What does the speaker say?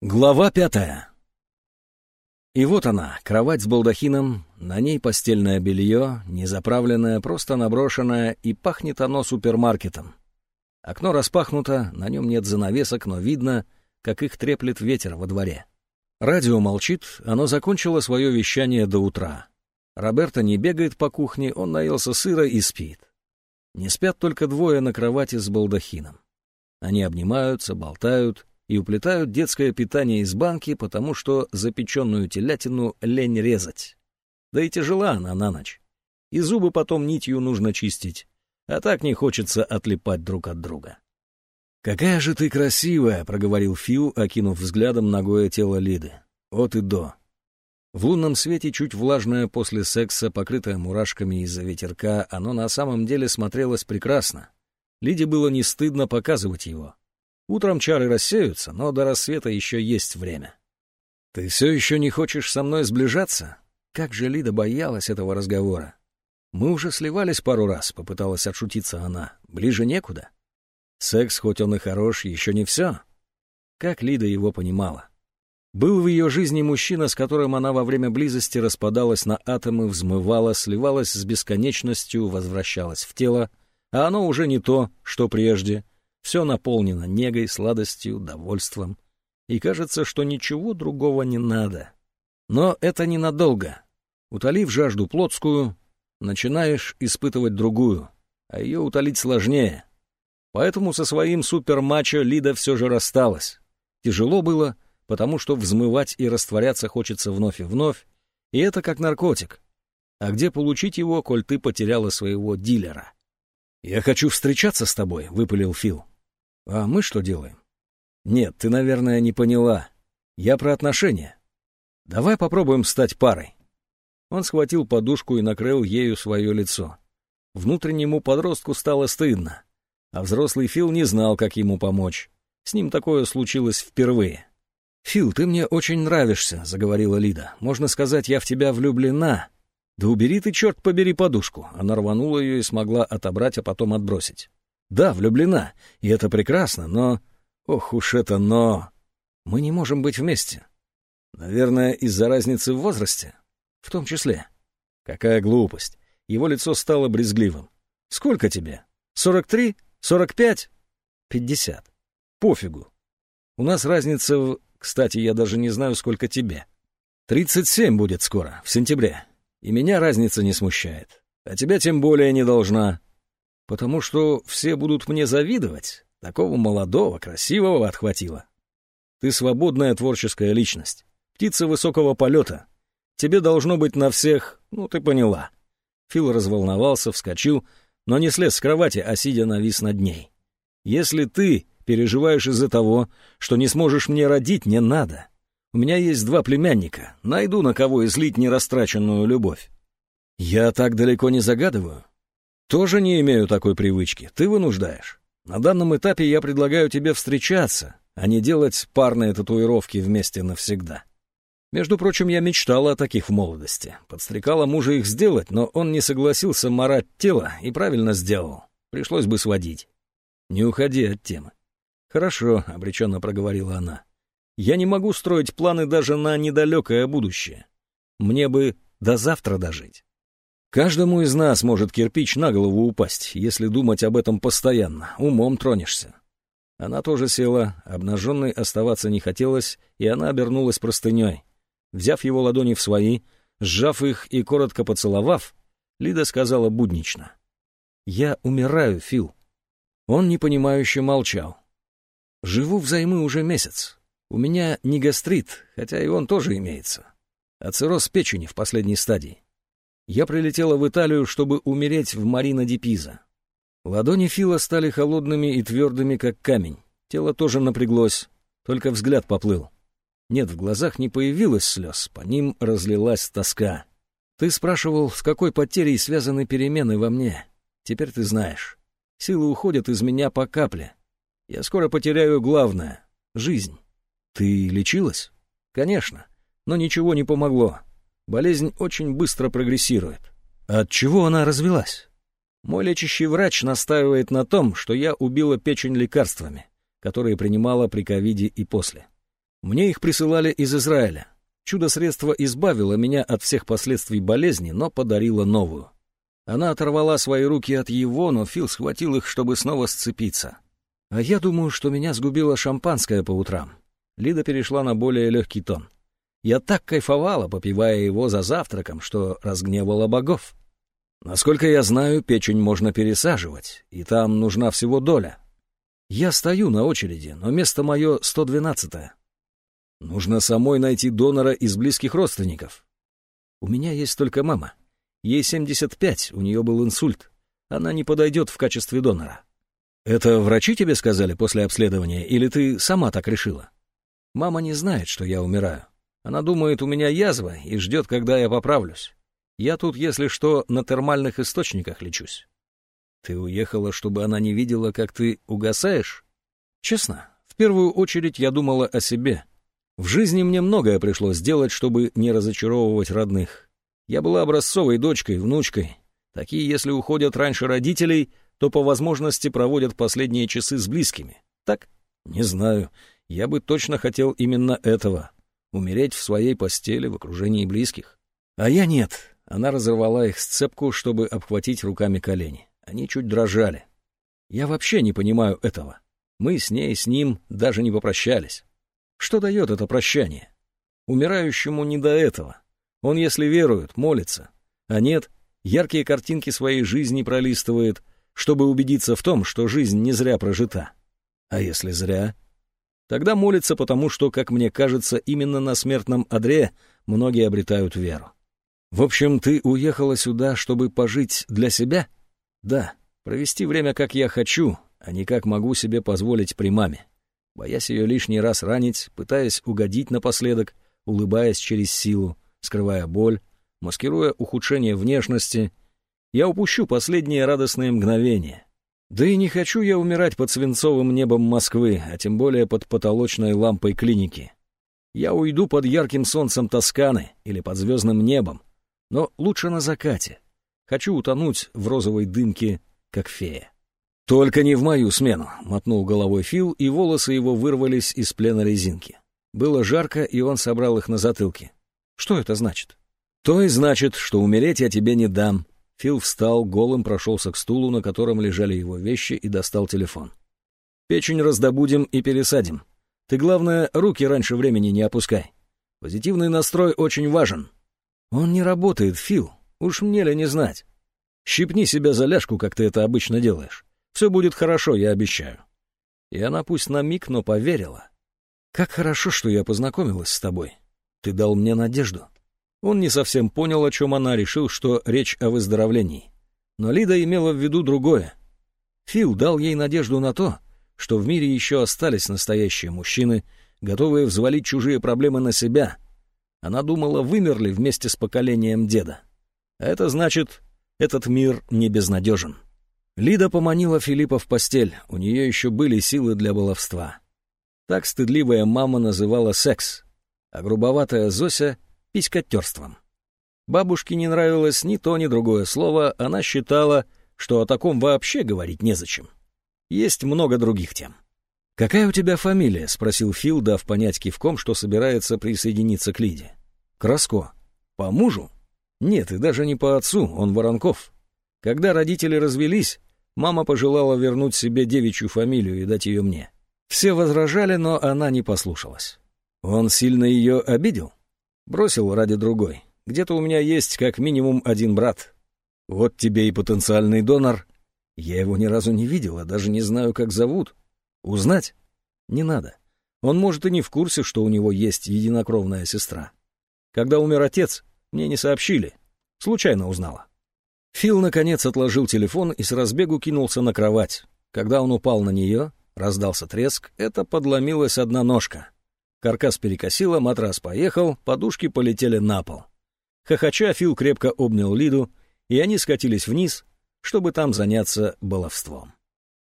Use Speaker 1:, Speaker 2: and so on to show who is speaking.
Speaker 1: Глава пятая. И вот она, кровать с балдахином, на ней постельное белье, незаправленное, просто наброшенное, и пахнет оно супермаркетом. Окно распахнуто, на нем нет занавесок, но видно, как их треплет ветер во дворе. Радио молчит, оно закончило свое вещание до утра. Роберто не бегает по кухне, он наелся сыра и спит. Не спят только двое на кровати с балдахином. Они обнимаются, болтают, и уплетают детское питание из банки, потому что запеченную телятину лень резать. Да и тяжела она на ночь. И зубы потом нитью нужно чистить, а так не хочется отлипать друг от друга. «Какая же ты красивая!» — проговорил Фил, окинув взглядом ногое тело Лиды. От и до. В лунном свете, чуть влажное после секса, покрытое мурашками из-за ветерка, оно на самом деле смотрелось прекрасно. Лиде было не стыдно показывать его. Утром чары рассеются, но до рассвета еще есть время. Ты все еще не хочешь со мной сближаться? Как же Лида боялась этого разговора. Мы уже сливались пару раз, попыталась отшутиться она. Ближе некуда. Секс, хоть он и хорош, еще не все. Как Лида его понимала. Был в ее жизни мужчина, с которым она во время близости распадалась на атомы, взмывала, сливалась с бесконечностью, возвращалась в тело, а оно уже не то, что прежде — все наполнено негой, сладостью, довольством. И кажется, что ничего другого не надо. Но это ненадолго. Утолив жажду плотскую, начинаешь испытывать другую, а ее утолить сложнее. Поэтому со своим супермачо Лида все же рассталась. Тяжело было, потому что взмывать и растворяться хочется вновь и вновь, и это как наркотик. А где получить его, коль ты потеряла своего дилера? «Я хочу встречаться с тобой», — выпалил Фил. А мы что делаем? Нет, ты, наверное, не поняла. Я про отношения. Давай попробуем стать парой. Он схватил подушку и накрыл ею свое лицо. Внутреннему подростку стало стыдно. А взрослый Фил не знал, как ему помочь. С ним такое случилось впервые. «Фил, ты мне очень нравишься», — заговорила Лида. «Можно сказать, я в тебя влюблена». «Да убери ты, черт побери, подушку». Она рванула ее и смогла отобрать, а потом отбросить. Да, влюблена, и это прекрасно, но... Ох уж это но... Мы не можем быть вместе. Наверное, из-за разницы в возрасте. В том числе. Какая глупость. Его лицо стало брезгливым. Сколько тебе? Сорок три? Сорок пять? Пятьдесят. Пофигу. У нас разница в... Кстати, я даже не знаю, сколько тебе. Тридцать семь будет скоро, в сентябре. И меня разница не смущает. А тебя тем более не должна. Потому что все будут мне завидовать. Такого молодого, красивого отхватило. Ты свободная творческая личность. Птица высокого полета. Тебе должно быть на всех... Ну, ты поняла. Фил разволновался, вскочил, но не слез с кровати, а сидя навис над ней. Если ты переживаешь из-за того, что не сможешь мне родить, не надо. У меня есть два племянника. Найду на кого излить нерастраченную любовь. Я так далеко не загадываю. Тоже не имею такой привычки. Ты вынуждаешь. На данном этапе я предлагаю тебе встречаться, а не делать парные татуировки вместе навсегда. Между прочим, я мечтала о таких в молодости. Подстрекала мужа их сделать, но он не согласился марать тело и правильно сделал. Пришлось бы сводить. Не уходи от темы. Хорошо, — обреченно проговорила она. Я не могу строить планы даже на недалекое будущее. Мне бы до завтра дожить. Каждому из нас может кирпич на голову упасть, если думать об этом постоянно, умом тронешься. Она тоже села, обнаженной оставаться не хотелось, и она обернулась простыней. Взяв его ладони в свои, сжав их и коротко поцеловав, Лида сказала буднично. «Я умираю, Фил». Он непонимающе молчал. «Живу взаймы уже месяц. У меня не гастрит, хотя и он тоже имеется, а цирроз печени в последней стадии. Я прилетела в Италию, чтобы умереть в Марина ди Пиза. Ладони Фила стали холодными и твердыми, как камень. Тело тоже напряглось, только взгляд поплыл. Нет, в глазах не появилось слез, по ним разлилась тоска. Ты спрашивал, с какой потерей связаны перемены во мне. Теперь ты знаешь. Силы уходят из меня по капле. Я скоро потеряю главное — жизнь. Ты лечилась? Конечно, но ничего не помогло. Болезнь очень быстро прогрессирует. От чего она развелась? Мой лечащий врач настаивает на том, что я убила печень лекарствами, которые принимала при ковиде и после. Мне их присылали из Израиля. Чудо-средство избавило меня от всех последствий болезни, но подарило новую. Она оторвала свои руки от его, но Фил схватил их, чтобы снова сцепиться. А я думаю, что меня сгубило шампанское по утрам. Лида перешла на более легкий тон. Я так кайфовала, попивая его за завтраком, что разгневала богов. Насколько я знаю, печень можно пересаживать, и там нужна всего доля. Я стою на очереди, но место мое 112-е. Нужно самой найти донора из близких родственников. У меня есть только мама. Ей 75, у нее был инсульт. Она не подойдет в качестве донора. Это врачи тебе сказали после обследования, или ты сама так решила? Мама не знает, что я умираю. Она думает, у меня язва, и ждет, когда я поправлюсь. Я тут, если что, на термальных источниках лечусь. Ты уехала, чтобы она не видела, как ты угасаешь? Честно, в первую очередь я думала о себе. В жизни мне многое пришлось сделать, чтобы не разочаровывать родных. Я была образцовой дочкой, внучкой. Такие, если уходят раньше родителей, то по возможности проводят последние часы с близкими. Так? Не знаю. Я бы точно хотел именно этого. Умереть в своей постели в окружении близких. А я нет. Она разорвала их сцепку, чтобы обхватить руками колени. Они чуть дрожали. Я вообще не понимаю этого. Мы с ней, с ним даже не попрощались. Что дает это прощание? Умирающему не до этого. Он, если верует, молится. А нет, яркие картинки своей жизни пролистывает, чтобы убедиться в том, что жизнь не зря прожита. А если зря? Тогда молится потому, что, как мне кажется, именно на смертном одре многие обретают веру. В общем, ты уехала сюда, чтобы пожить для себя? Да, провести время, как я хочу, а не как могу себе позволить при маме. Боясь ее лишний раз ранить, пытаясь угодить напоследок, улыбаясь через силу, скрывая боль, маскируя ухудшение внешности, я упущу последние радостные мгновения. Да и не хочу я умирать под свинцовым небом Москвы, а тем более под потолочной лампой клиники. Я уйду под ярким солнцем Тосканы или под звездным небом, но лучше на закате. Хочу утонуть в розовой дымке, как фея. «Только не в мою смену», — мотнул головой Фил, и волосы его вырвались из плена резинки. Было жарко, и он собрал их на затылке. «Что это значит?» «То и значит, что умереть я тебе не дам». Фил встал, голым прошелся к стулу, на котором лежали его вещи, и достал телефон. «Печень раздобудем и пересадим. Ты, главное, руки раньше времени не опускай. Позитивный настрой очень важен». «Он не работает, Фил. Уж мне ли не знать. Щипни себя за ляжку, как ты это обычно делаешь. Все будет хорошо, я обещаю». И она пусть на миг, но поверила. «Как хорошо, что я познакомилась с тобой. Ты дал мне надежду». Он не совсем понял, о чем она, решил, что речь о выздоровлении. Но Лида имела в виду другое. Фил дал ей надежду на то, что в мире еще остались настоящие мужчины, готовые взвалить чужие проблемы на себя — она думала, вымерли вместе с поколением деда. Это значит, этот мир не безнадежен. Лида поманила Филиппа в постель, у нее еще были силы для баловства. Так стыдливая мама называла секс, а грубоватая Зося — писькотерством. Бабушке не нравилось ни то, ни другое слово, она считала, что о таком вообще говорить незачем. Есть много других тем. «Какая у тебя фамилия?» — спросил Фил, дав понять кивком, что собирается присоединиться к Лиде. «Краско. По мужу?» «Нет, и даже не по отцу, он Воронков. Когда родители развелись, мама пожелала вернуть себе девичью фамилию и дать ее мне. Все возражали, но она не послушалась. Он сильно ее обидел? Бросил ради другой. Где-то у меня есть как минимум один брат. Вот тебе и потенциальный донор. Я его ни разу не видела, даже не знаю, как зовут. Узнать? Не надо. Он, может, и не в курсе, что у него есть единокровная сестра. Когда умер отец, мне не сообщили. Случайно узнала. Фил, наконец, отложил телефон и с разбегу кинулся на кровать. Когда он упал на нее, раздался треск, это подломилась одна ножка. Каркас перекосило, матрас поехал, подушки полетели на пол. Хохоча, Фил крепко обнял Лиду, и они скатились вниз, чтобы там заняться баловством.